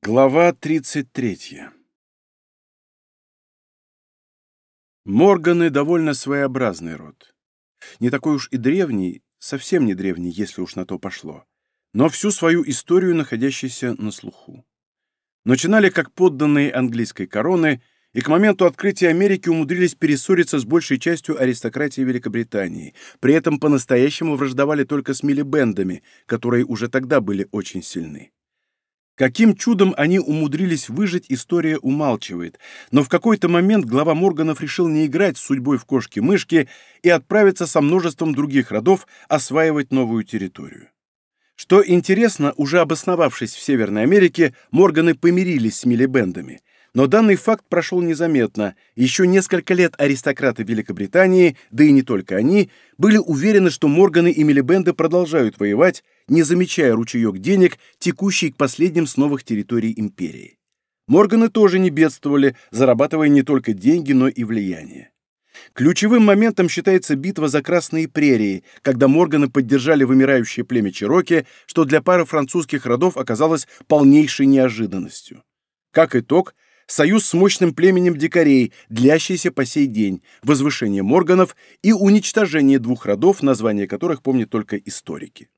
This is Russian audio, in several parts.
Глава 33 Морганы довольно своеобразный род. Не такой уж и древний, совсем не древний, если уж на то пошло, но всю свою историю находящийся на слуху. Начинали как подданные английской короны и к моменту открытия Америки умудрились перессориться с большей частью аристократии Великобритании, при этом по-настоящему враждовали только с милибендами, которые уже тогда были очень сильны. Каким чудом они умудрились выжить, история умалчивает, но в какой-то момент глава Морганов решил не играть с судьбой в кошки-мышки и отправиться со множеством других родов осваивать новую территорию. Что интересно, уже обосновавшись в Северной Америке, Морганы помирились с милибендами, но данный факт прошел незаметно. Еще несколько лет аристократы Великобритании, да и не только они, были уверены, что Морганы и Милибенды продолжают воевать, не замечая ручеек денег, текущий к последним с новых территорий империи. Морганы тоже не бедствовали, зарабатывая не только деньги, но и влияние. Ключевым моментом считается битва за Красные прерии, когда Морганы поддержали вымирающее племя Чироки, что для пары французских родов оказалось полнейшей неожиданностью. Как итог, союз с мощным племенем дикарей, длящийся по сей день, возвышение Морганов и уничтожение двух родов, названия которых помнят только историки.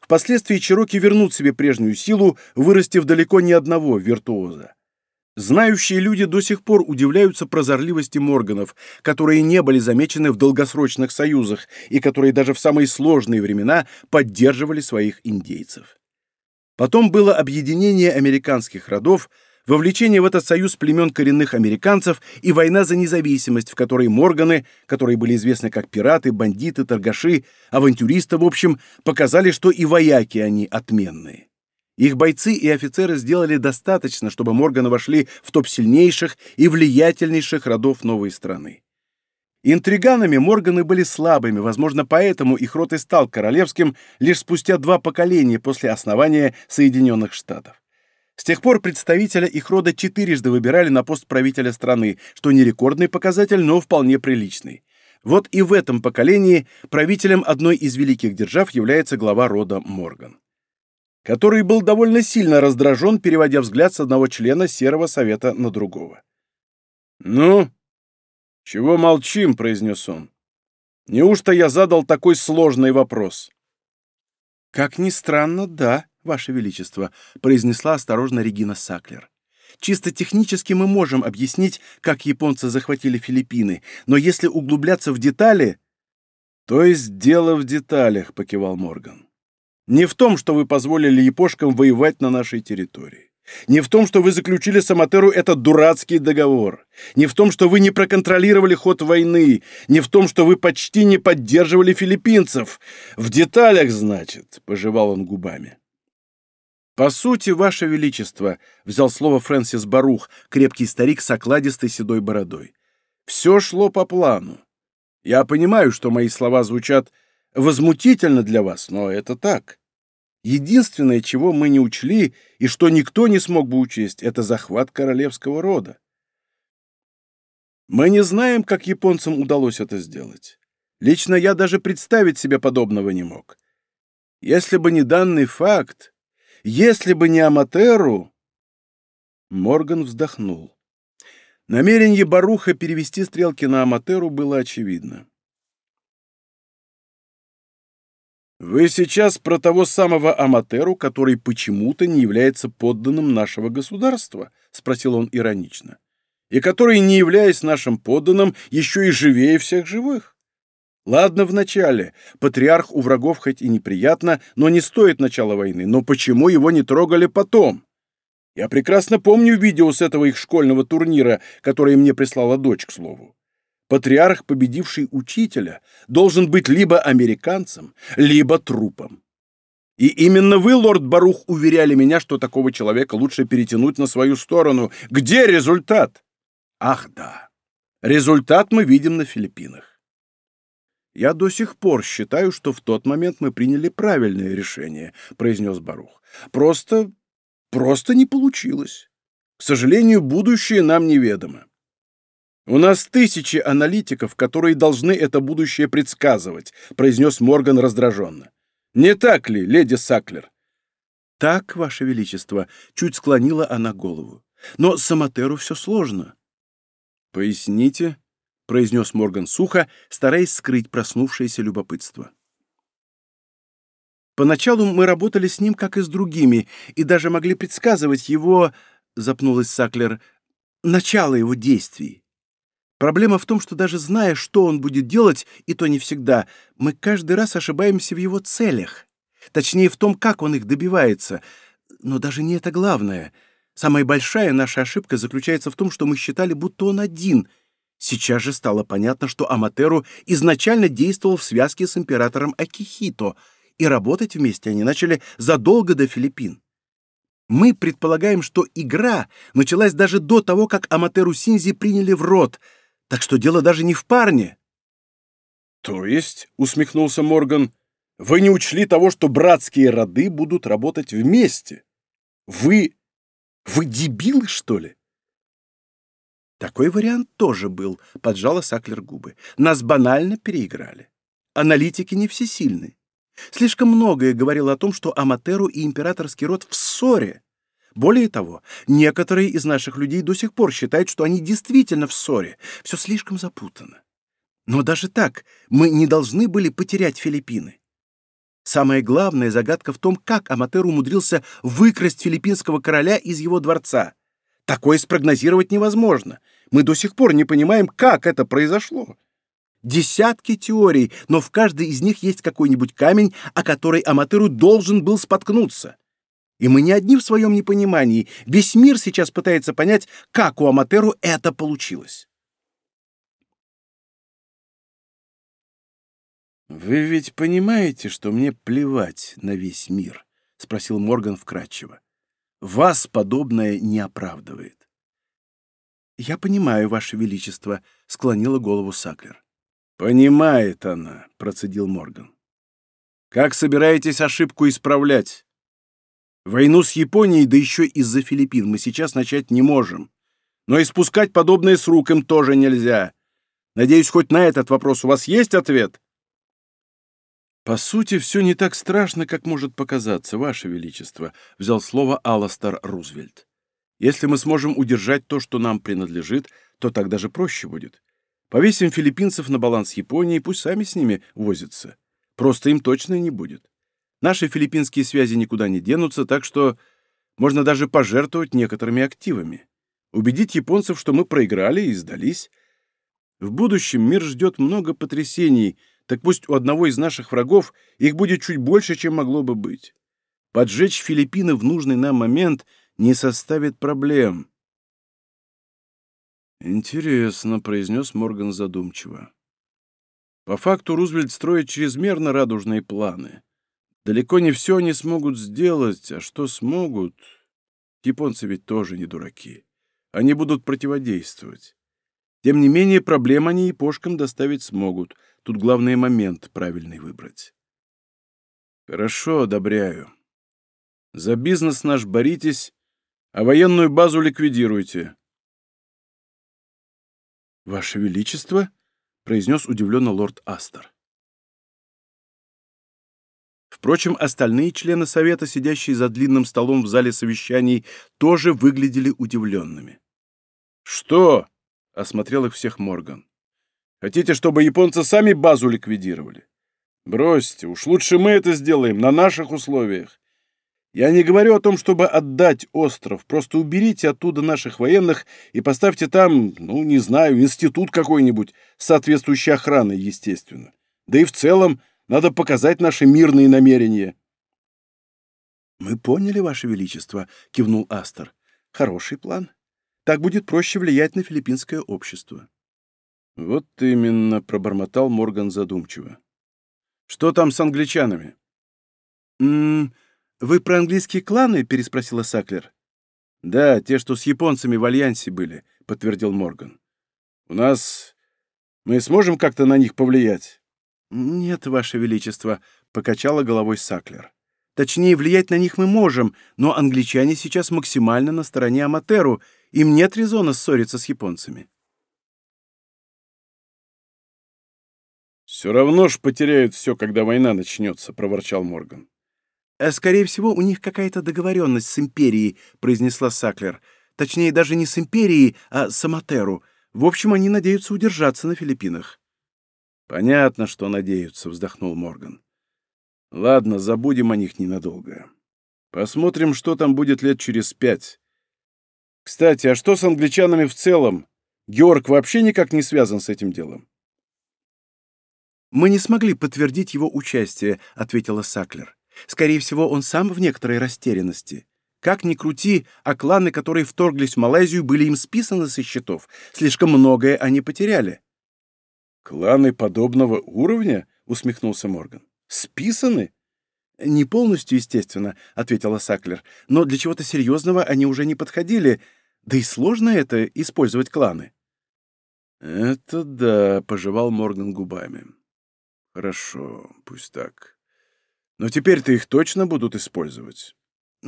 Впоследствии Чироки вернут себе прежнюю силу, вырастив далеко не одного виртуоза. Знающие люди до сих пор удивляются прозорливости Морганов, которые не были замечены в долгосрочных союзах и которые даже в самые сложные времена поддерживали своих индейцев. Потом было объединение американских родов, вовлечение в этот союз племен коренных американцев и война за независимость, в которой Морганы, которые были известны как пираты, бандиты, торгаши, авантюристы, в общем, показали, что и вояки они отменные. Их бойцы и офицеры сделали достаточно, чтобы Морганы вошли в топ сильнейших и влиятельнейших родов новой страны. Интриганами Морганы были слабыми, возможно, поэтому их род и стал королевским лишь спустя два поколения после основания Соединенных Штатов. С тех пор представителя их рода четырежды выбирали на пост правителя страны, что не рекордный показатель, но вполне приличный. Вот и в этом поколении правителем одной из великих держав является глава рода Морган, который был довольно сильно раздражен, переводя взгляд с одного члена Серого Совета на другого. «Ну, чего молчим?» — произнес он. «Неужто я задал такой сложный вопрос?» «Как ни странно, да», Ваше Величество», — произнесла осторожно Регина Саклер. «Чисто технически мы можем объяснить, как японцы захватили Филиппины, но если углубляться в детали...» «То есть дело в деталях», — покивал Морган. «Не в том, что вы позволили япошкам воевать на нашей территории. Не в том, что вы заключили с Аматеру этот дурацкий договор. Не в том, что вы не проконтролировали ход войны. Не в том, что вы почти не поддерживали филиппинцев. В деталях, значит», — пожевал он губами. «По сути, Ваше Величество», — взял слово Фрэнсис Барух, крепкий старик с окладистой седой бородой. «Все шло по плану. Я понимаю, что мои слова звучат возмутительно для вас, но это так. Единственное, чего мы не учли и что никто не смог бы учесть, это захват королевского рода. Мы не знаем, как японцам удалось это сделать. Лично я даже представить себе подобного не мог. Если бы не данный факт, если бы не Аматеру...» Морган вздохнул. Намерение Баруха перевести стрелки на Аматеру было очевидно. «Вы сейчас про того самого Аматеру, который почему-то не является подданным нашего государства?» — спросил он иронично. «И который, не являясь нашим подданным, еще и живее всех живых?» Ладно в начале. Патриарх у врагов хоть и неприятно, но не стоит начала войны. Но почему его не трогали потом? Я прекрасно помню видео с этого их школьного турнира, которое мне прислала дочь, к слову. Патриарх, победивший учителя, должен быть либо американцем, либо трупом. И именно вы, лорд Барух, уверяли меня, что такого человека лучше перетянуть на свою сторону. Где результат? Ах, да. Результат мы видим на Филиппинах. «Я до сих пор считаю, что в тот момент мы приняли правильное решение», — произнес Барух. «Просто... просто не получилось. К сожалению, будущее нам неведомо. У нас тысячи аналитиков, которые должны это будущее предсказывать», — произнес Морган раздраженно. «Не так ли, леди Саклер?» Так, Ваше Величество, чуть склонила она голову. Но с Аматеру все сложно. Поясните, произнес Морган сухо, стараясь скрыть проснувшееся любопытство. Поначалу мы работали с ним, как и с другими, и даже могли предсказывать его, запнулась Саклер, начало его действий. Проблема в том, что даже зная, что он будет делать, и то не всегда, мы каждый раз ошибаемся в его целях. Точнее, в том, как он их добивается. Но даже не это главное. Самая большая наша ошибка заключается в том, что мы считали, будто он один. Сейчас же стало понятно, что Аматеру изначально действовал в связке с императором Акихито, и работать вместе они начали задолго до Филиппин. Мы предполагаем, что игра началась даже до того, как Аматеру Синзи приняли в рот — так что дело даже не в парне. То есть, усмехнулся Морган, вы не учли того, что братские роды будут работать вместе? Вы... вы дебилы, что ли? Такой вариант тоже был, поджала Саклер губы. Нас банально переиграли. Аналитики не всесильны. Слишком многое говорило о том, что Аматеру и императорский род в ссоре. Более того, некоторые из наших людей до сих пор считают, что они действительно в ссоре. Все слишком запутано. Но даже так мы не должны были потерять Филиппины. Самая главная загадка в том, как Аматер умудрился выкрасть филиппинского короля из его дворца. Такое спрогнозировать невозможно. Мы до сих пор не понимаем, как это произошло. Десятки теорий, но в каждой из них есть какой-нибудь камень, о который Аматеру должен был споткнуться. И мы не одни в своем непонимании. Весь мир сейчас пытается понять, как у Аматеру это получилось. «Вы ведь понимаете, что мне плевать на весь мир?» — спросил Морган вкратчиво. «Вас подобное не оправдывает». «Я понимаю, Ваше Величество», — склонила голову Саклер. «Понимает она», — процедил Морган. «Как собираетесь ошибку исправлять?» Войну с Японией, да еще из-за Филиппин, мы сейчас начать не можем. Но и спускать подобное с рук им тоже нельзя. Надеюсь, хоть на этот вопрос у вас есть ответ? По сути, все не так страшно, как может показаться, Ваше Величество, взял слово Аластер Рузвельт. Если мы сможем удержать то, что нам принадлежит, то так даже проще будет. Повесим филиппинцев на баланс Японии, пусть сами с ними возятся. Просто им точно не будет. Наши филиппинские связи никуда не денутся, так что можно даже пожертвовать некоторыми активами. Убедить японцев, что мы проиграли и сдались. В будущем мир ждет много потрясений, так пусть у одного из наших врагов их будет чуть больше, чем могло бы быть. Поджечь Филиппины в нужный нам момент не составит проблем. «Интересно», — произнес Морган задумчиво. «По факту Рузвельт строит чрезмерно радужные планы. Далеко не все они смогут сделать, а что смогут... Японцы ведь тоже не дураки. Они будут противодействовать. Тем не менее, проблем они япошкам доставить смогут. Тут главный момент правильный выбрать. Хорошо, одобряю. За бизнес наш боритесь, а военную базу ликвидируйте. Ваше Величество, — произнес удивленно лорд Астер. Впрочем, остальные члены совета, сидящие за длинным столом в зале совещаний, тоже выглядели удивленными. «Что?» — осмотрел их всех Морган. «Хотите, чтобы японцы сами базу ликвидировали? Бросьте, уж лучше мы это сделаем на наших условиях. Я не говорю о том, чтобы отдать остров, просто уберите оттуда наших военных и поставьте там, ну, не знаю, институт какой-нибудь, с соответствующей охраной, естественно. Да и в целом надо показать наши мирные намерения». «Мы поняли, Ваше Величество», — кивнул Астер. «Хороший план. Так будет проще влиять на филиппинское общество». «Вот именно», — пробормотал Морган задумчиво. «Что там с англичанами?» «М -м, «Вы про английские кланы?» — переспросила Саклер. «Да, те, что с японцами в альянсе были», — подтвердил Морган. «У нас... Мы сможем как-то на них повлиять?» «Нет, Ваше Величество», — покачала головой Саклер. «Точнее, влиять на них мы можем, но англичане сейчас максимально на стороне Аматеру, им нет резона ссориться с японцами». «Все равно ж потеряют все, когда война начнется», — проворчал Морган. Э, «Скорее всего, у них какая-то договоренность с Империей», — произнесла Саклер. «Точнее, даже не с Империей, а с Аматеру. В общем, они надеются удержаться на Филиппинах». «Понятно, что надеются», — вздохнул Морган. «Ладно, забудем о них ненадолго. Посмотрим, что там будет лет через пять. Кстати, а что с англичанами в целом? Георг вообще никак не связан с этим делом?» «Мы не смогли подтвердить его участие», — ответила Саклер. «Скорее всего, он сам в некоторой растерянности. Как ни крути, а кланы, которые вторглись в Малайзию, были им списаны со счетов. Слишком многое они потеряли». «Кланы подобного уровня?» — усмехнулся Морган. «Списаны?» «Не полностью, естественно», — ответила Саклер. «Но для чего-то серьезного они уже не подходили. Да и сложно это — использовать кланы». «Это да», — пожевал Морган губами. Хорошо, пусть так. Но теперь-то их точно будут использовать?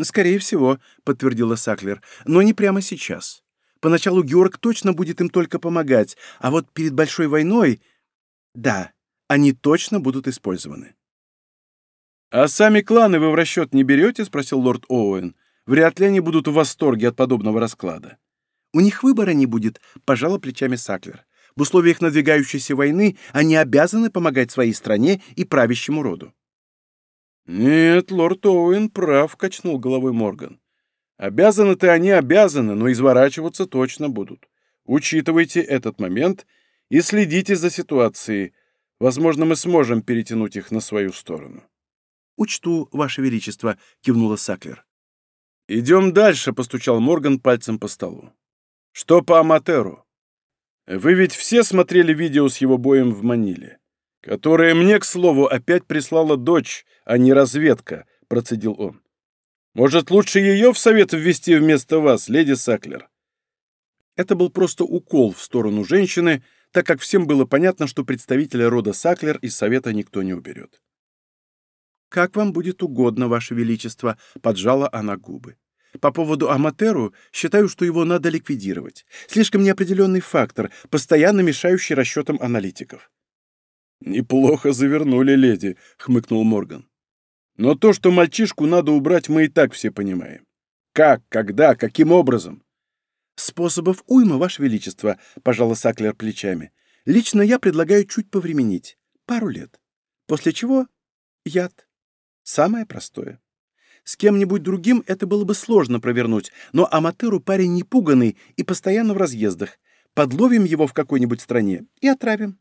Скорее всего, подтвердила Саклер, но не прямо сейчас. Поначалу Георг точно будет им только помогать, а вот перед большой войной... Да, они точно будут использованы. «А сами кланы вы в расчет не берете?» — спросил лорд Оуэн. «Вряд ли они будут в восторге от подобного расклада». «У них выбора не будет», — пожала плечами Саклер. В условиях надвигающейся войны они обязаны помогать своей стране и правящему роду. «Нет, лорд Оуэн прав», — качнул головой Морган. «Обязаны-то они обязаны, но изворачиваться точно будут. Учитывайте этот момент и следите за ситуацией. Возможно, мы сможем перетянуть их на свою сторону». «Учту, Ваше Величество», — кивнула Саклер. «Идем дальше», — постучал Морган пальцем по столу. «Что по Аматеру?» Вы ведь все смотрели видео с его боем в Маниле, которое мне, к слову, опять прислала дочь, а не разведка, процедил он. Может, лучше ее в совет ввести вместо вас, леди Саклер? Это был просто укол в сторону женщины, так как всем было понятно, что представителя рода Саклер из совета никто не уберет. «Как вам будет угодно, Ваше Величество», — поджала она губы. По поводу Аматеру считаю, что его надо ликвидировать. Слишком неопределенный фактор, постоянно мешающий расчетам аналитиков. «Неплохо завернули, леди», — хмыкнул Морган. «Но то, что мальчишку надо убрать, мы и так все понимаем. Как, когда, каким образом?» «Способов уйма, Ваше Величество», — пожала Саклер плечами. «Лично я предлагаю чуть повременить. Пару лет. После чего яд. Самое простое». С кем-нибудь другим это было бы сложно провернуть, но Аматеру парень не пуганный и постоянно в разъездах. Подловим его в какой-нибудь стране и отравим.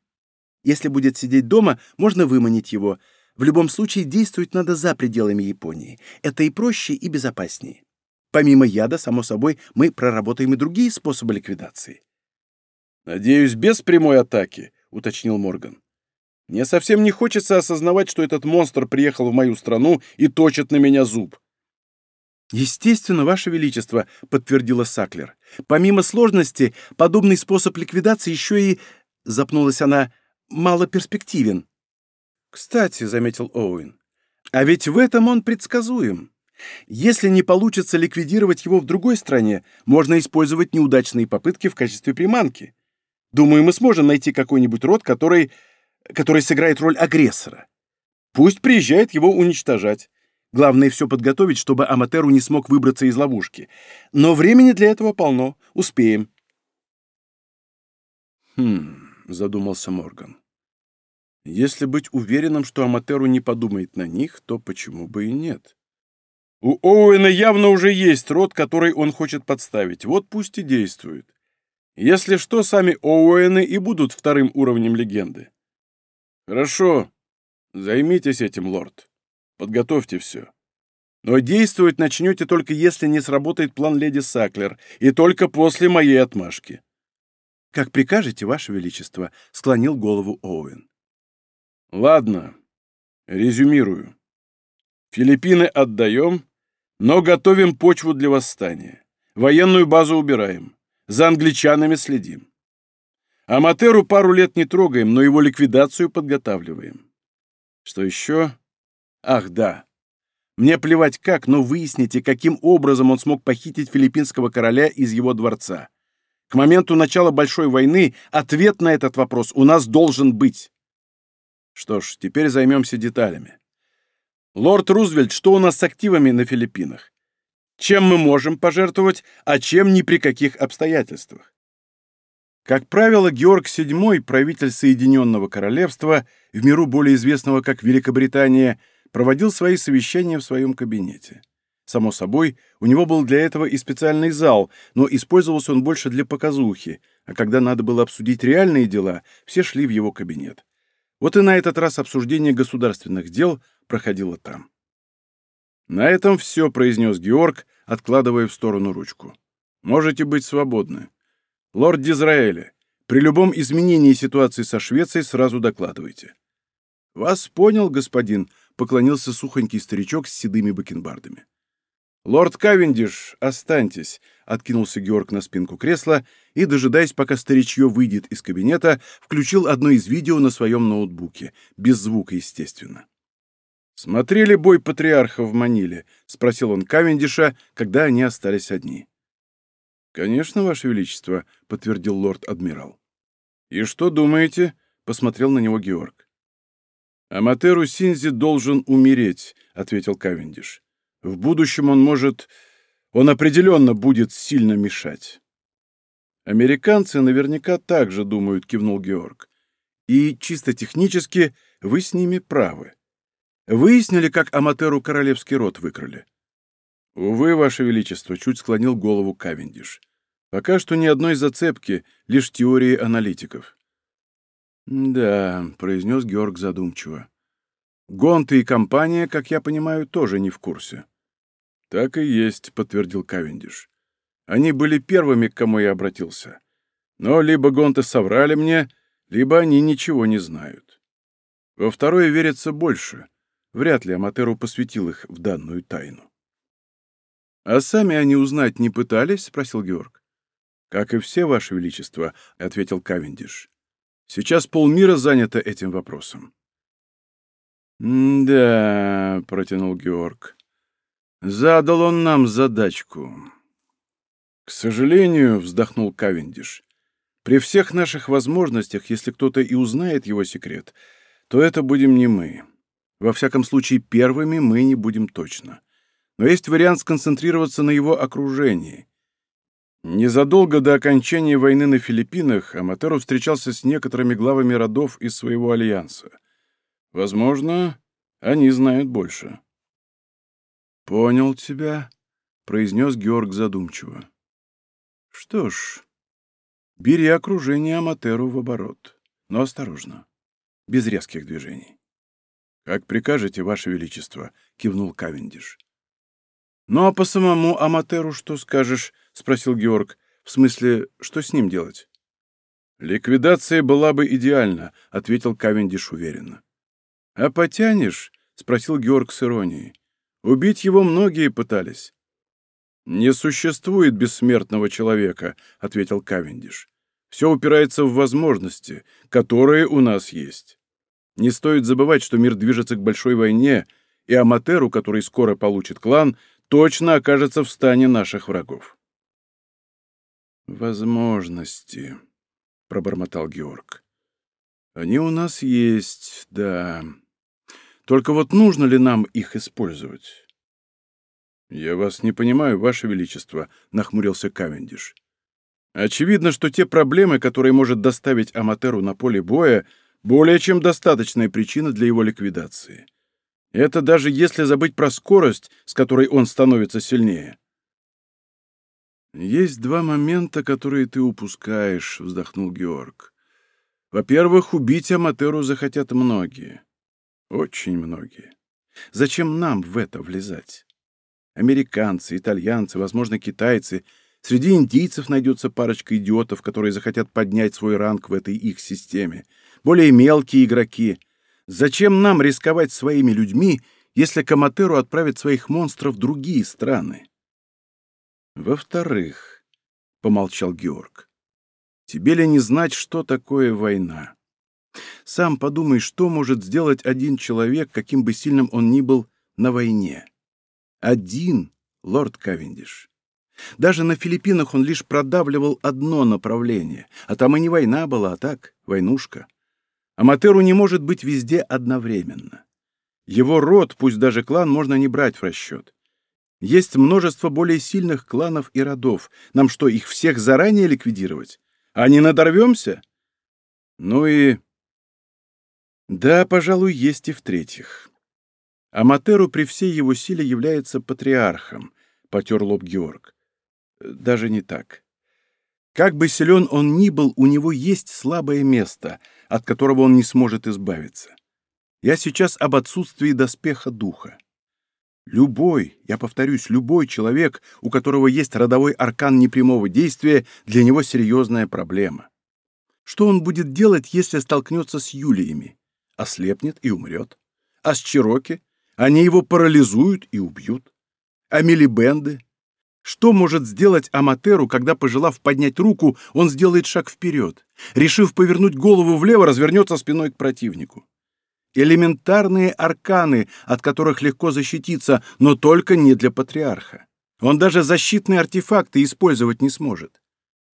Если будет сидеть дома, можно выманить его. В любом случае, действовать надо за пределами Японии. Это и проще, и безопаснее. Помимо яда, само собой, мы проработаем и другие способы ликвидации. «Надеюсь, без прямой атаки», — уточнил Морган. Мне совсем не хочется осознавать, что этот монстр приехал в мою страну и точит на меня зуб. «Естественно, Ваше Величество», — подтвердила Саклер. «Помимо сложности, подобный способ ликвидации еще и...» — запнулась она — «малоперспективен». «Кстати», — заметил Оуэн, — «а ведь в этом он предсказуем. Если не получится ликвидировать его в другой стране, можно использовать неудачные попытки в качестве приманки. Думаю, мы сможем найти какой-нибудь род, который который сыграет роль агрессора. Пусть приезжает его уничтожать. Главное все подготовить, чтобы Аматеру не смог выбраться из ловушки. Но времени для этого полно. Успеем. Хм, задумался Морган. Если быть уверенным, что Аматеру не подумает на них, то почему бы и нет? У Оуэна явно уже есть род, который он хочет подставить. Вот пусть и действует. Если что, сами Оуэны и будут вторым уровнем легенды. «Хорошо. Займитесь этим, лорд. Подготовьте все. Но действовать начнете только если не сработает план леди Саклер, и только после моей отмашки». «Как прикажете, Ваше Величество», — склонил голову Оуэн. «Ладно. Резюмирую. Филиппины отдаем, но готовим почву для восстания. Военную базу убираем. За англичанами следим. Аматеру пару лет не трогаем, но его ликвидацию подготавливаем. Что еще? Ах, да. Мне плевать как, но выясните, каким образом он смог похитить филиппинского короля из его дворца. К моменту начала Большой войны ответ на этот вопрос у нас должен быть. Что ж, теперь займемся деталями. Лорд Рузвельт, что у нас с активами на Филиппинах? Чем мы можем пожертвовать, а чем ни при каких обстоятельствах? Как правило, Георг VII, правитель Соединенного Королевства, в миру более известного как Великобритания, проводил свои совещания в своем кабинете. Само собой, у него был для этого и специальный зал, но использовался он больше для показухи, а когда надо было обсудить реальные дела, все шли в его кабинет. Вот и на этот раз обсуждение государственных дел проходило там. «На этом все», — произнес Георг, откладывая в сторону ручку. «Можете быть свободны. Лорд Дизраэля, при любом изменении ситуации со Швецией сразу докладывайте». «Вас понял, господин», — поклонился сухонький старичок с седыми бакенбардами. «Лорд Кавендиш, останьтесь», — откинулся Георг на спинку кресла и, дожидаясь, пока старичье выйдет из кабинета, включил одно из видео на своем ноутбуке, без звука, естественно. «Смотрели бой патриарха в Маниле?» — спросил он Кавендиша, когда они остались одни. «Конечно, Ваше Величество», — подтвердил лорд-адмирал. «И что думаете?» — посмотрел на него Георг. «Аматеру Синзи должен умереть», — ответил Кавендиш. «В будущем он может... Он определенно будет сильно мешать». «Американцы наверняка так же думают», — кивнул Георг. «И чисто технически вы с ними правы. Выяснили, как Аматеру королевский род выкрали? Увы, Ваше Величество, чуть склонил голову Кавендиш. Пока что ни одной зацепки, лишь теории аналитиков. «Да», — произнес Георг задумчиво. «Гонты и компания, как я понимаю, тоже не в курсе». «Так и есть», — подтвердил Кавендиш. «Они были первыми, к кому я обратился. Но либо гонты соврали мне, либо они ничего не знают. Во второе верится больше. Вряд ли Аматеру посвятил их в данную тайну. «А сами они узнать не пытались?» — спросил Георг. «Как и все, Ваше Величество», — ответил Кавендиш. «Сейчас полмира занято этим вопросом». «Да», — протянул Георг. «Задал он нам задачку». «К сожалению», — вздохнул Кавендиш, — «при всех наших возможностях, если кто-то и узнает его секрет, то это будем не мы. Во всяком случае, первыми мы не будем точно. Но есть вариант сконцентрироваться на его окружении. Незадолго до окончания войны на Филиппинах Аматеру встречался с некоторыми главами родов из своего альянса. Возможно, они знают больше. «Понял тебя», — произнес Георг задумчиво. «Что ж, бери окружение Аматеру в оборот, но осторожно, без резких движений». «Как прикажете, Ваше Величество», — кивнул Кавендиш. «Ну а по самому Аматеру что скажешь?» — спросил Георг. «В смысле, что с ним делать?» «Ликвидация была бы идеальна», — ответил Кавендиш уверенно. «А потянешь?» — спросил Георг с иронией. «Убить его многие пытались». «Не существует бессмертного человека», — ответил Кавендиш. «Все упирается в возможности, которые у нас есть». Не стоит забывать, что мир движется к большой войне, и Аматеру, который скоро получит клан, точно окажется в стане наших врагов. «Возможности», — пробормотал Георг. «Они у нас есть, да. Только вот нужно ли нам их использовать?» «Я вас не понимаю, Ваше Величество», — нахмурился Кавендиш. «Очевидно, что те проблемы, которые может доставить Аматеру на поле боя, — более чем достаточная причина для его ликвидации. Это даже если забыть про скорость, с которой он становится сильнее. «Есть два момента, которые ты упускаешь», — вздохнул Георг. «Во-первых, убить Аматеру захотят многие. Очень многие. Зачем нам в это влезать? Американцы, итальянцы, возможно, китайцы. Среди индийцев найдется парочка идиотов, которые захотят поднять свой ранг в этой их системе более мелкие игроки. Зачем нам рисковать своими людьми, если Каматеру отправит своих монстров другие страны? Во-вторых, — помолчал Георг, — тебе ли не знать, что такое война? Сам подумай, что может сделать один человек, каким бы сильным он ни был, на войне. Один, лорд Кавендиш. Даже на Филиппинах он лишь продавливал одно направление, а там и не война была, а так, войнушка. Аматеру не может быть везде одновременно. Его род, пусть даже клан, можно не брать в расчет. Есть множество более сильных кланов и родов. Нам что, их всех заранее ликвидировать? А не надорвемся? Ну и... Да, пожалуй, есть и в-третьих. Аматеру при всей его силе является патриархом, — потер лоб Георг. Даже не так. Как бы силен он ни был, у него есть слабое место, от которого он не сможет избавиться. Я сейчас об отсутствии доспеха духа. Любой, я повторюсь, любой человек, у которого есть родовой аркан непрямого действия, для него серьезная проблема. Что он будет делать, если столкнется с Юлиями? Ослепнет и умрет. А с Чироки? Они его парализуют и убьют. А Милибенды? Что может сделать Аматеру, когда, пожелав поднять руку, он сделает шаг вперед? Решив повернуть голову влево, развернется спиной к противнику. Элементарные арканы, от которых легко защититься, но только не для патриарха. Он даже защитные артефакты использовать не сможет.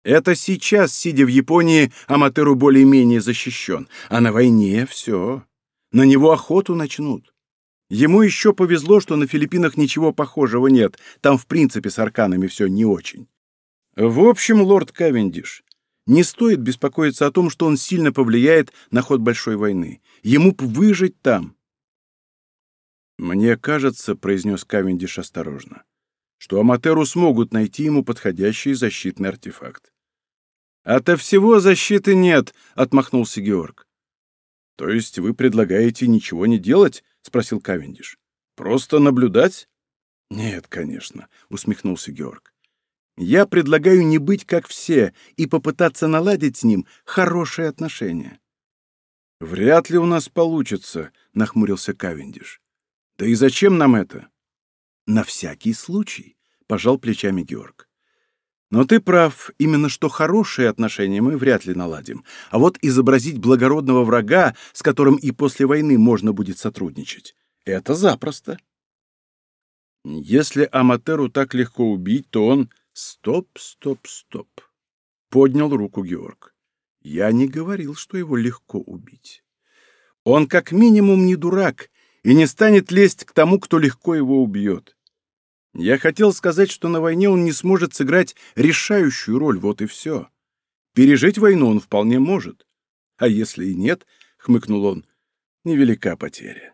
Это сейчас, сидя в Японии, Аматеру более-менее защищен, а на войне все. На него охоту начнут. Ему еще повезло, что на Филиппинах ничего похожего нет, там в принципе с арканами все не очень. В общем, лорд Кавендиш, не стоит беспокоиться о том, что он сильно повлияет на ход большой войны. Ему б выжить там. «Мне кажется», — произнес Кавендиш осторожно, что Аматеру смогут найти ему подходящий защитный артефакт. «Ото всего защиты нет», — отмахнулся Георг. «То есть вы предлагаете ничего не делать?» — спросил Кавендиш. «Просто наблюдать?» «Нет, конечно», — усмехнулся Георг. Я предлагаю не быть как все и попытаться наладить с ним хорошие отношения. Вряд ли у нас получится, нахмурился Кавендиш. Да и зачем нам это? На всякий случай, пожал плечами Георг. Но ты прав, именно что хорошие отношения мы вряд ли наладим. А вот изобразить благородного врага, с которым и после войны можно будет сотрудничать, это запросто. Если Аматеру так легко убить, то он Стоп, стоп, стоп. Поднял руку Георг. Я не говорил, что его легко убить. Он как минимум не дурак и не станет лезть к тому, кто легко его убьет. Я хотел сказать, что на войне он не сможет сыграть решающую роль, вот и все. Пережить войну он вполне может. А если и нет, — хмыкнул он, — невелика потеря.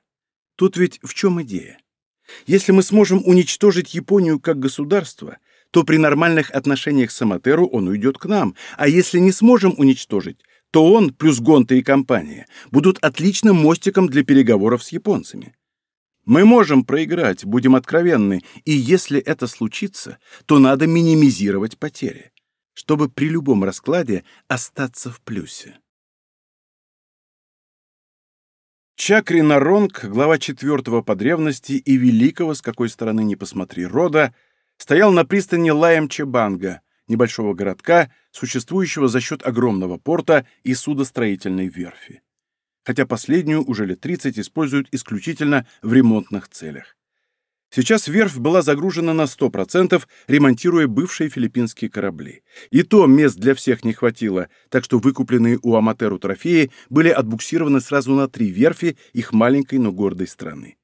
Тут ведь в чем идея? Если мы сможем уничтожить Японию как государство, то при нормальных отношениях с Аматеру он уйдет к нам, а если не сможем уничтожить, то он, плюс Гонта и компания, будут отличным мостиком для переговоров с японцами. Мы можем проиграть, будем откровенны, и если это случится, то надо минимизировать потери, чтобы при любом раскладе остаться в плюсе. Чакри Наронг, глава четвертого по древности и великого, с какой стороны не посмотри, рода, стоял на пристани Лаем-Чебанга, небольшого городка, существующего за счет огромного порта и судостроительной верфи. Хотя последнюю уже лет 30 используют исключительно в ремонтных целях. Сейчас верфь была загружена на 100%, ремонтируя бывшие филиппинские корабли. И то мест для всех не хватило, так что выкупленные у Аматеру трофеи были отбуксированы сразу на три верфи их маленькой, но гордой страны.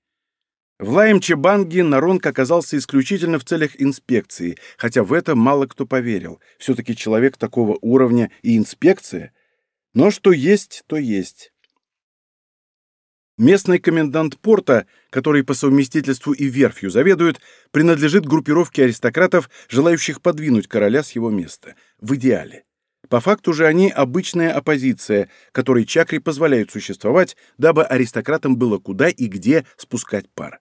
В Лаем-Чебанге Наронг оказался исключительно в целях инспекции, хотя в это мало кто поверил. Все-таки человек такого уровня и инспекция. Но что есть, то есть. Местный комендант порта, который по совместительству и верфью заведует, принадлежит группировке аристократов, желающих подвинуть короля с его места. В идеале. По факту же они обычная оппозиция, которой чакри позволяют существовать, дабы аристократам было куда и где спускать пар.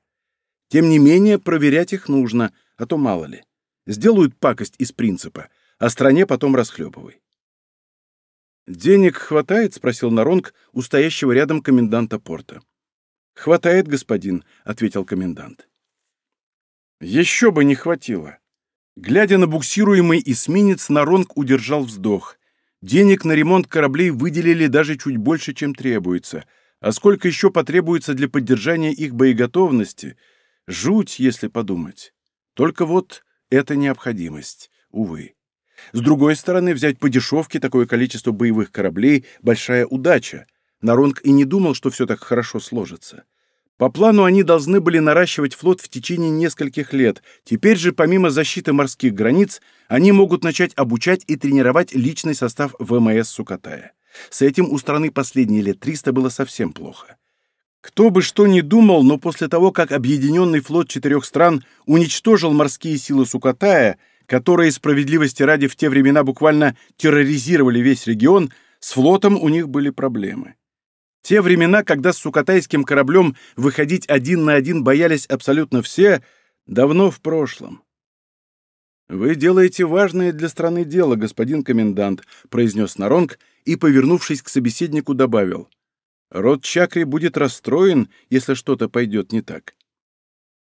Тем не менее, проверять их нужно, а то мало ли. Сделают пакость из принципа, а стране потом расхлебывай. «Денег хватает?» — спросил Наронг у стоящего рядом коменданта порта. «Хватает, господин», — ответил комендант. «Еще бы не хватило!» Глядя на буксируемый эсминец, Наронг удержал вздох. Денег на ремонт кораблей выделили даже чуть больше, чем требуется. А сколько еще потребуется для поддержания их боеготовности — Жуть, если подумать. Только вот это необходимость, увы. С другой стороны, взять по дешевке такое количество боевых кораблей — большая удача. Наронг и не думал, что все так хорошо сложится. По плану они должны были наращивать флот в течение нескольких лет. Теперь же, помимо защиты морских границ, они могут начать обучать и тренировать личный состав ВМС Сукатая. С этим у страны последние лет 300 было совсем плохо. Кто бы что ни думал, но после того, как объединенный флот четырех стран уничтожил морские силы Сукатая, которые справедливости ради в те времена буквально терроризировали весь регион, с флотом у них были проблемы. Те времена, когда с сукатайским кораблем выходить один на один боялись абсолютно все, давно в прошлом. «Вы делаете важное для страны дело, господин комендант», — произнес Наронг и, повернувшись к собеседнику, добавил. «Род Чакри будет расстроен, если что-то пойдет не так».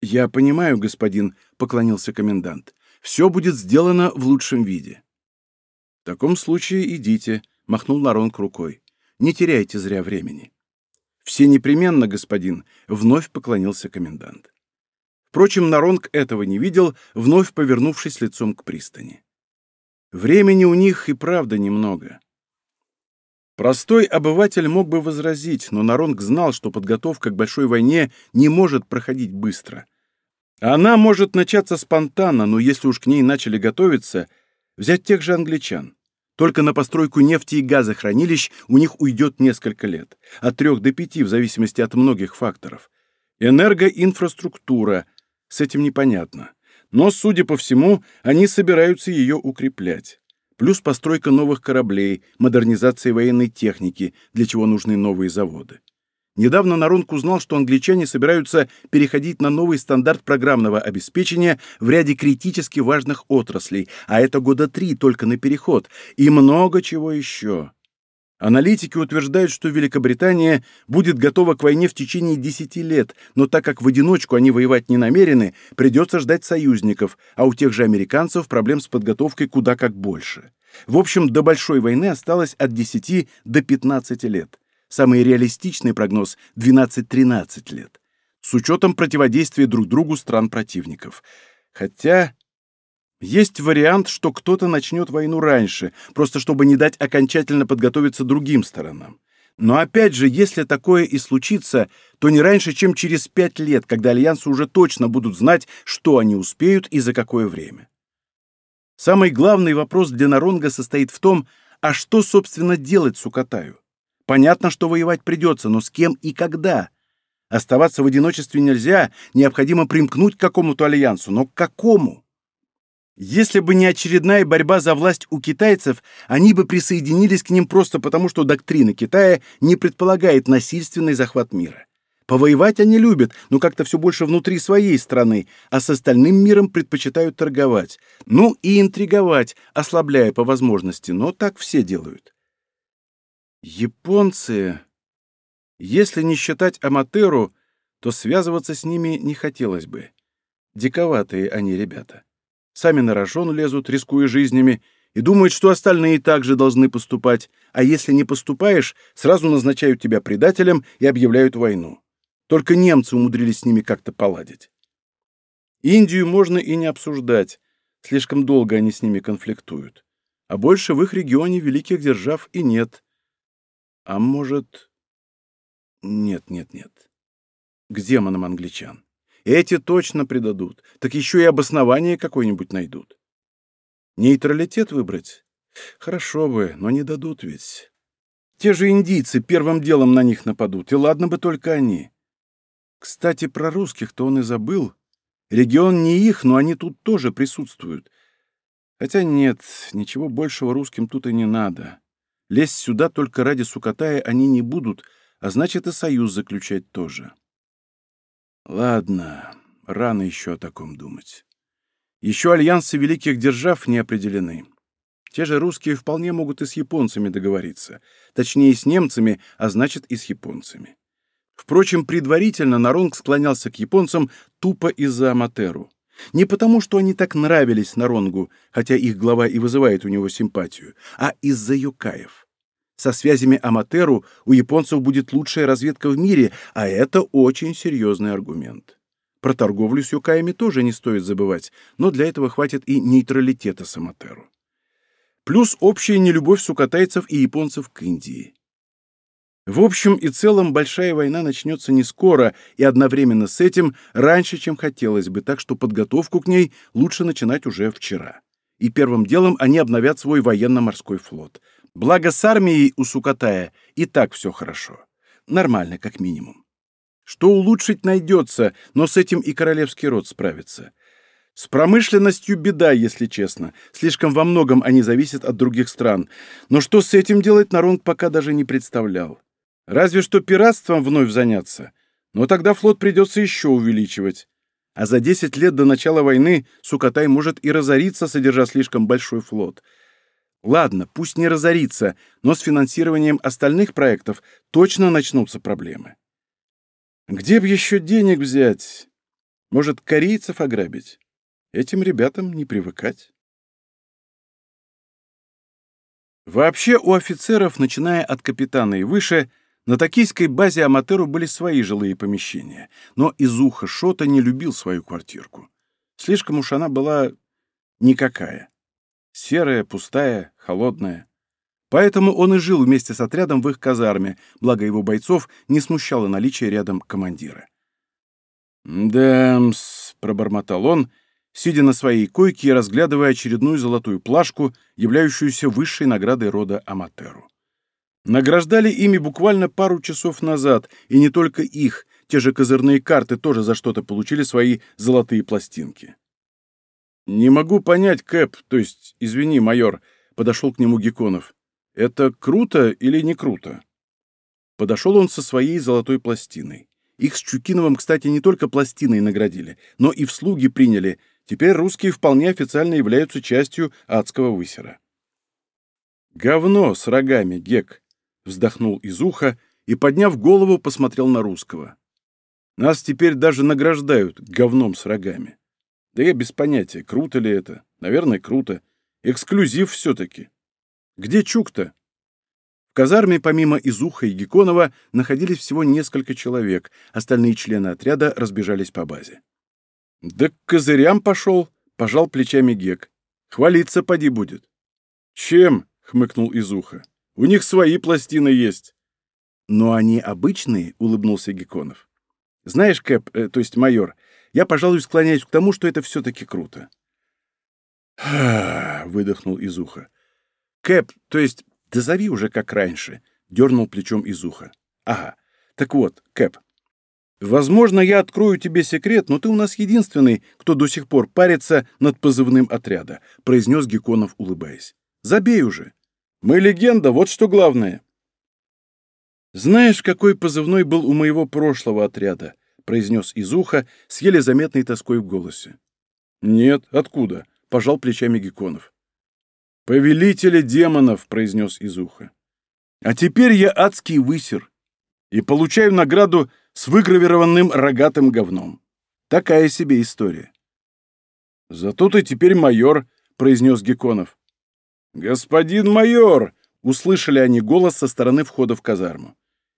«Я понимаю, господин», — поклонился комендант. «Все будет сделано в лучшем виде». «В таком случае идите», — махнул Наронг рукой. Не теряйте зря времени. Все непременно, господин, вновь поклонился комендант. Впрочем, Наронг этого не видел, вновь повернувшись лицом к пристани. Времени у них и правда немного. Простой обыватель мог бы возразить, но Наронг знал, что подготовка к большой войне не может проходить быстро. Она может начаться спонтанно, но если уж к ней начали готовиться, взять тех же англичан. Только на постройку нефти и газохранилищ у них уйдет несколько лет, от трех до пяти, в зависимости от многих факторов. Энергоинфраструктура, с этим непонятно. Но, судя по всему, они собираются ее укреплять. Плюс постройка новых кораблей, модернизация военной техники, для чего нужны новые заводы. Недавно Нарунг узнал, что англичане собираются переходить на новый стандарт программного обеспечения в ряде критически важных отраслей, а это года три только на переход, и много чего еще. Аналитики утверждают, что Великобритания будет готова к войне в течение 10 лет, но так как в одиночку они воевать не намерены, придется ждать союзников, а у тех же американцев проблем с подготовкой куда как больше. В общем, до большой войны осталось от 10 до 15 лет. Самый реалистичный прогноз — 12-13 лет. С учетом противодействия друг другу стран-противников. Хотя есть вариант, что кто-то начнет войну раньше, просто чтобы не дать окончательно подготовиться другим сторонам. Но опять же, если такое и случится, то не раньше, чем через пять лет, когда альянсы уже точно будут знать, что они успеют и за какое время. Самый главный вопрос для Наронга состоит в том, а что, собственно, делать Сукатаю? Понятно, что воевать придется, но с кем и когда? Оставаться в одиночестве нельзя, необходимо примкнуть к какому-то альянсу, но к какому? Если бы не очередная борьба за власть у китайцев, они бы присоединились к ним просто потому, что доктрина Китая не предполагает насильственный захват мира. Повоевать они любят, но как-то все больше внутри своей страны, а с остальным миром предпочитают торговать. Ну и интриговать, ослабляя по возможности, но так все делают. Японцы... Если не считать Аматеру, то связываться с ними не хотелось бы. Диковатые они ребята. Сами на рожон лезут, рискуя жизнями, и думают, что остальные также должны поступать, а если не поступаешь, сразу назначают тебя предателем и объявляют войну. Только немцы умудрились с ними как-то поладить. Индию можно и не обсуждать, слишком долго они с ними конфликтуют. А больше в их регионе великих держав и нет. А может... Нет, нет, нет. К демонам англичан. Эти точно предадут. Так еще и обоснование какое-нибудь найдут. Нейтралитет выбрать? Хорошо бы, но не дадут ведь. Те же индийцы первым делом на них нападут, и ладно бы только они. Кстати, про русских-то он и забыл. Регион не их, но они тут тоже присутствуют. Хотя нет, ничего большего русским тут и не надо. Лезть сюда только ради Сукатая они не будут, а значит и союз заключать тоже. Ладно, рано еще о таком думать. Еще альянсы великих держав не определены. Те же русские вполне могут и с японцами договориться. Точнее, с немцами, а значит и с японцами. Впрочем, предварительно Наронг склонялся к японцам тупо из-за Аматеру. Не потому, что они так нравились Наронгу, хотя их глава и вызывает у него симпатию, а из-за юкаев. Со связями Аматеру у японцев будет лучшая разведка в мире, а это очень серьезный аргумент. Про торговлю с юкаями тоже не стоит забывать, но для этого хватит и нейтралитета с Аматеру. Плюс общая нелюбовь сукатайцев и японцев к Индии. В общем и целом, большая война начнется не скоро и одновременно с этим раньше, чем хотелось бы, так что подготовку к ней лучше начинать уже вчера. И первым делом они обновят свой военно-морской флот. Благо с армией у Сукатая и так все хорошо. Нормально, как минимум. Что улучшить найдется, но с этим и королевский род справится. С промышленностью беда, если честно. Слишком во многом они зависят от других стран. Но что с этим делать, Наронг пока даже не представлял. Разве что пиратством вновь заняться. Но тогда флот придется еще увеличивать. А за 10 лет до начала войны Сукатай может и разориться, содержа слишком большой флот. Ладно, пусть не разорится, но с финансированием остальных проектов точно начнутся проблемы. Где бы еще денег взять? Может, корейцев ограбить? Этим ребятам не привыкать. Вообще у офицеров, начиная от капитана и выше, на токийской базе Аматеру были свои жилые помещения, но из уха Шота не любил свою квартирку. Слишком уж она была никакая. Серая, пустая, холодная. Поэтому он и жил вместе с отрядом в их казарме, благо его бойцов не смущало наличие рядом командира. «Да-мс», — пробормотал он, сидя на своей койке и разглядывая очередную золотую плашку, являющуюся высшей наградой рода Аматеру. Награждали ими буквально пару часов назад, и не только их, те же козырные карты тоже за что-то получили свои золотые пластинки. «Не могу понять, Кэп, то есть, извини, майор», — подошел к нему Геконов. «Это круто или не круто?» Подошел он со своей золотой пластиной. Их с Чукиновым, кстати, не только пластиной наградили, но и в слуги приняли. Теперь русские вполне официально являются частью адского высера. «Говно с рогами, Гек!» вздохнул из уха и, подняв голову, посмотрел на русского. Нас теперь даже награждают говном с рогами. Да я без понятия, круто ли это. Наверное, круто. Эксклюзив все-таки. Где Чук-то? В казарме помимо Изуха и Геконова находились всего несколько человек, остальные члены отряда разбежались по базе. «Да к козырям пошел», — пожал плечами Гек. «Хвалиться поди будет». «Чем?» — хмыкнул Изуха. У них свои пластины есть. Но они обычные, улыбнулся Геконов. Знаешь, Кэп, э, то есть майор, я, пожалуй, склоняюсь к тому, что это все-таки круто. выдохнул из уха. Кэп, то есть, дозови уже как раньше, дернул плечом из уха. Ага, так вот, Кэп, Возможно, я открою тебе секрет, но ты у нас единственный, кто до сих пор парится над позывным отряда», — произнес Геконов, улыбаясь. «Забей уже. Мы легенда, вот что главное. Знаешь, какой позывной был у моего прошлого отряда? произнес из уха с еле заметной тоской в голосе. Нет, откуда? Пожал плечами Геконов. «Повелителя демонов», — произнес из уха. «А теперь я адский высер и получаю награду с выгравированным рогатым говном. Такая себе история». «Зато ты теперь майор», — произнес Геконов. «Господин майор!» — услышали они голос со стороны входа в казарму.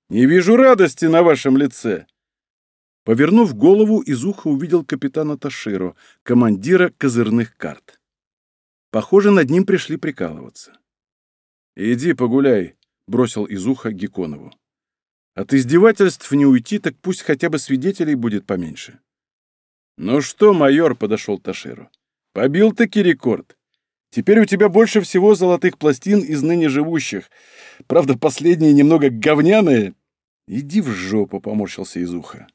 «Не вижу радости на вашем лице!» Повернув голову, из уха увидел капитана Таширо, командира козырных карт. Похоже, над ним пришли прикалываться. «Иди погуляй», — бросил из уха Геконову. «От издевательств не уйти, так пусть хотя бы свидетелей будет поменьше». «Ну что, майор», — подошел Таширо, — «побил-таки рекорд. Теперь у тебя больше всего золотых пластин из ныне живущих. Правда, последние немного говняные. Иди в жопу, поморщился из уха.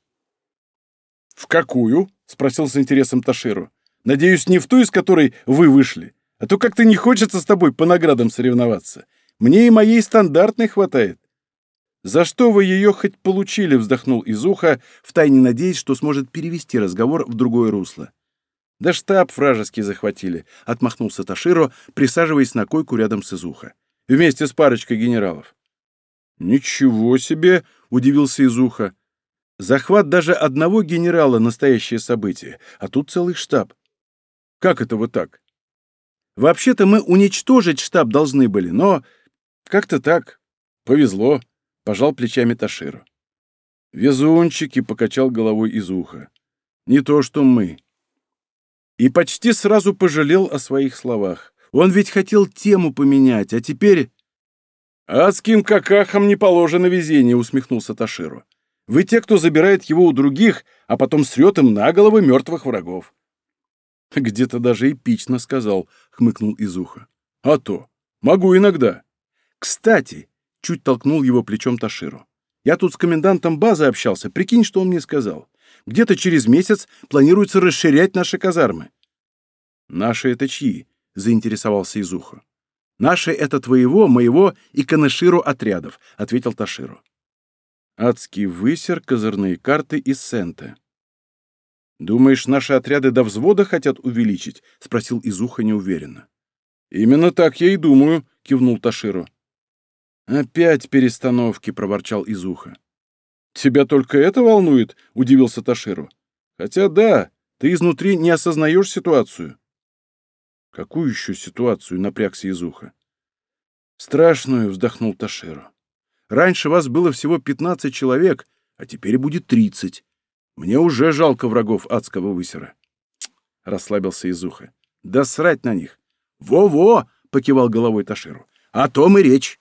В какую? спросил с интересом Таширу. Надеюсь, не в ту, из которой вы вышли. А то как-то не хочется с тобой по наградам соревноваться. Мне и моей стандартной хватает. «За что вы ее хоть получили?» — вздохнул из уха, втайне надеясь, что сможет перевести разговор в другое русло. Да штаб вражеский захватили, — отмахнулся Таширо, присаживаясь на койку рядом с Изуха. Вместе с парочкой генералов. Ничего себе, — удивился Изуха. Захват даже одного генерала — настоящее событие, а тут целый штаб. Как это вот так? Вообще-то мы уничтожить штаб должны были, но как-то так. Повезло, — пожал плечами Таширо. Везунчики, — покачал головой из уха. Не то, что мы и почти сразу пожалел о своих словах. Он ведь хотел тему поменять, а теперь... «Адским какахам не положено везение», — усмехнулся Таширу. «Вы те, кто забирает его у других, а потом срет им на головы мертвых врагов». «Где-то даже эпично сказал», — хмыкнул Изуха. «А то. Могу иногда». «Кстати», — чуть толкнул его плечом Таширу. «Я тут с комендантом базы общался. Прикинь, что он мне сказал. Где-то через месяц планируется расширять наши казармы». «Наши это чьи?» — заинтересовался Изуха. «Наши — это твоего, моего и Канеширу отрядов», — ответил Таширу. «Адский высер, козырные карты и сенты». «Думаешь, наши отряды до взвода хотят увеличить?» — спросил Изуха неуверенно. «Именно так я и думаю», — кивнул Таширу. «Опять перестановки», — проворчал Изуха. «Тебя только это волнует?» — удивился Таширу. «Хотя да, ты изнутри не осознаешь ситуацию». «Какую еще ситуацию?» — напрягся Изуха. «Страшную», — вздохнул Таширу. «Раньше вас было всего пятнадцать человек, а теперь будет тридцать. Мне уже жалко врагов адского высера». Расслабился Изуха. «Да срать на них!» «Во-во!» — покивал головой Таширу. «О том и речь!»